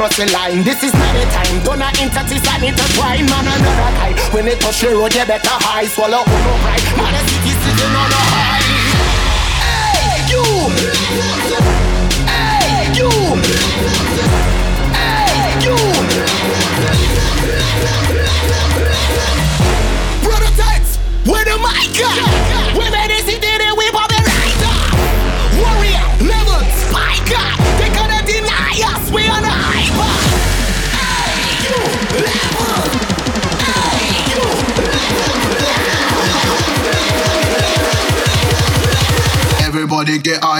cross the line. This is not the time. Don't I entities I need to try, man. Another time. When they touch the road, you better high. Swallow who no pride. Man, the city sitting on a high. Hey, you. Hey, you. Hey, you. Prototypes. Where the mic at? Where the city? Get hyper.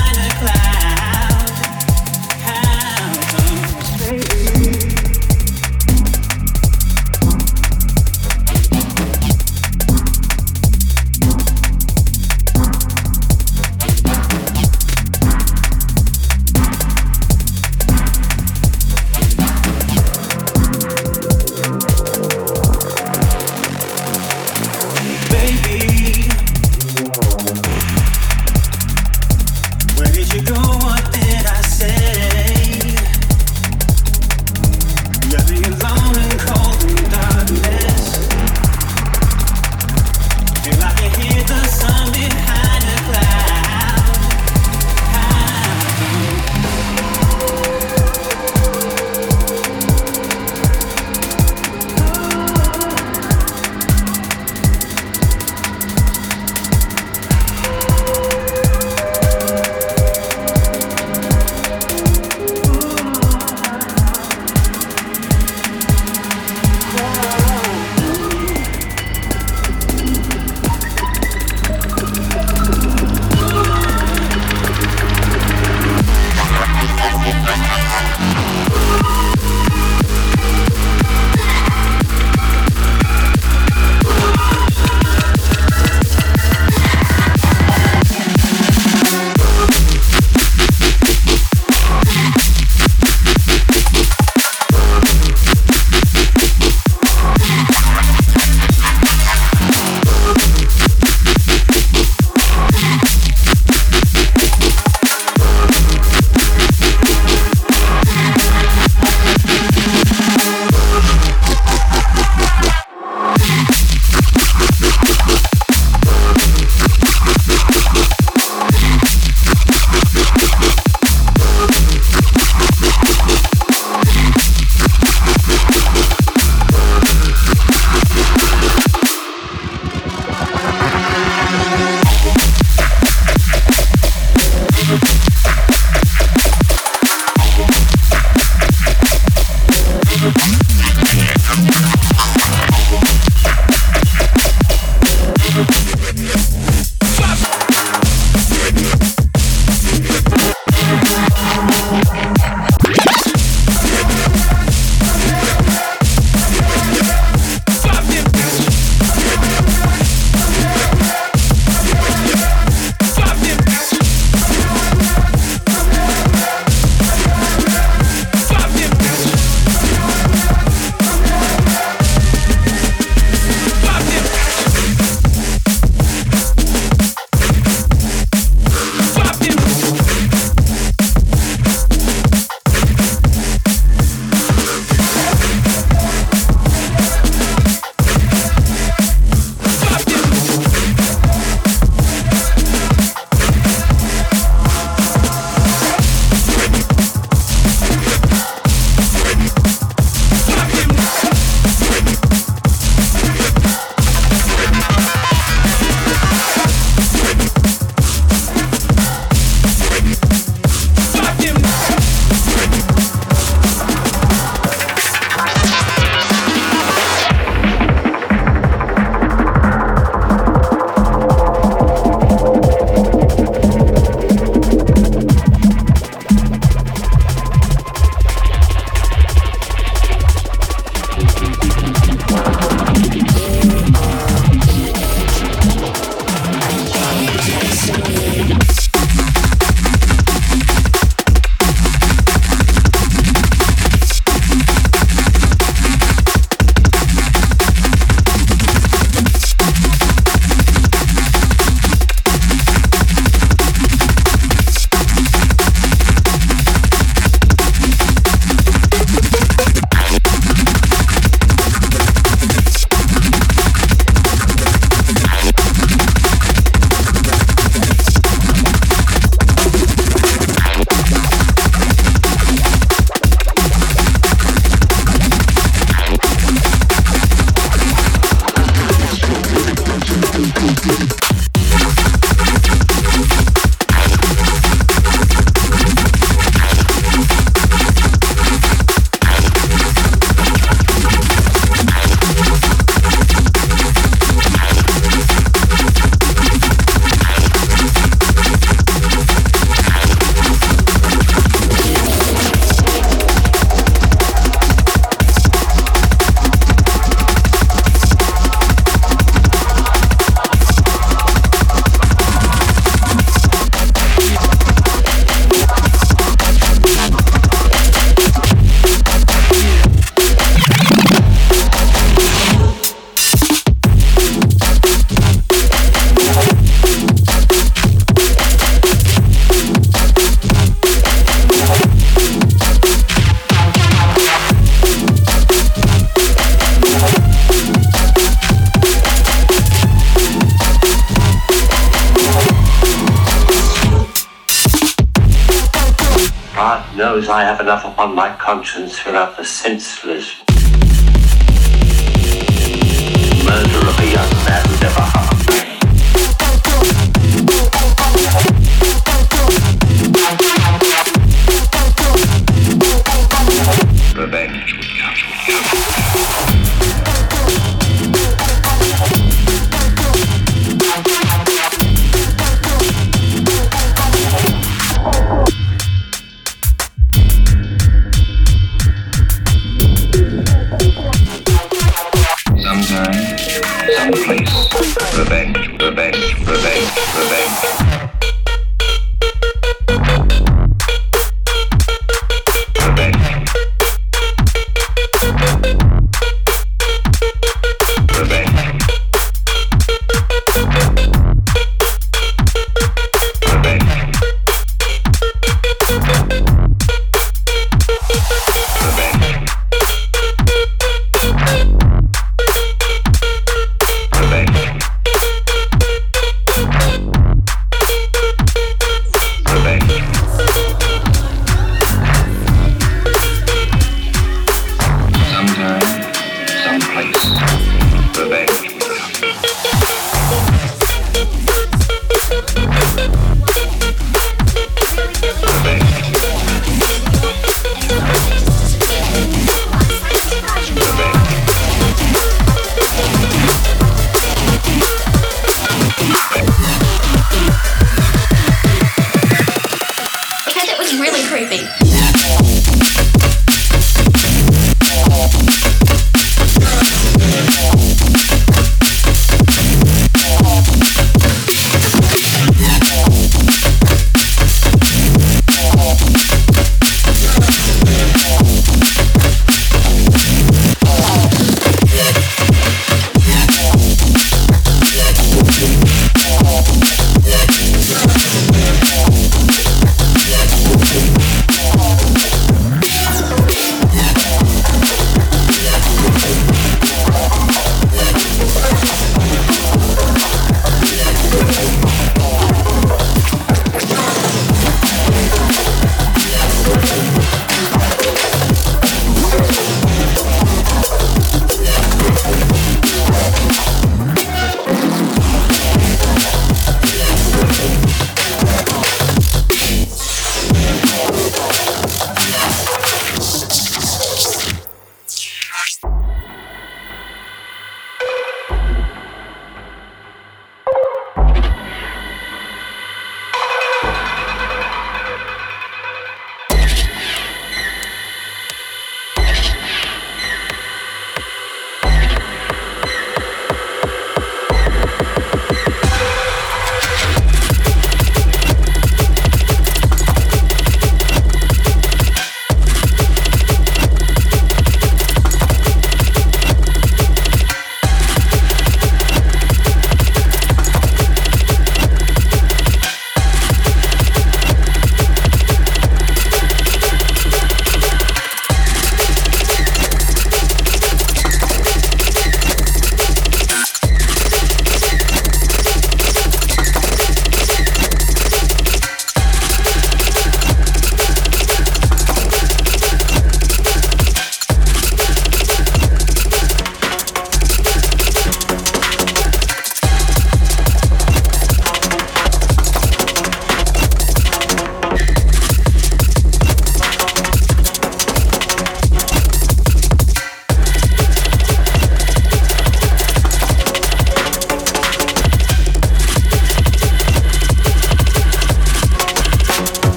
conscience without the senseless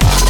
Fuck.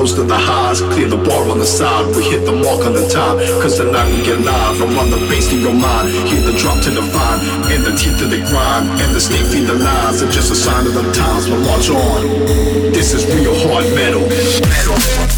lows to the highs. Clear the bar on the side, we hit the mark on the time. Cause tonight we get live. I'm on the bass in your mind. Hear the drop to the fine, and the teeth to the grind, and the snake feed the lies. It's just a sign of the times. but watch march on. This is real hard metal. metal.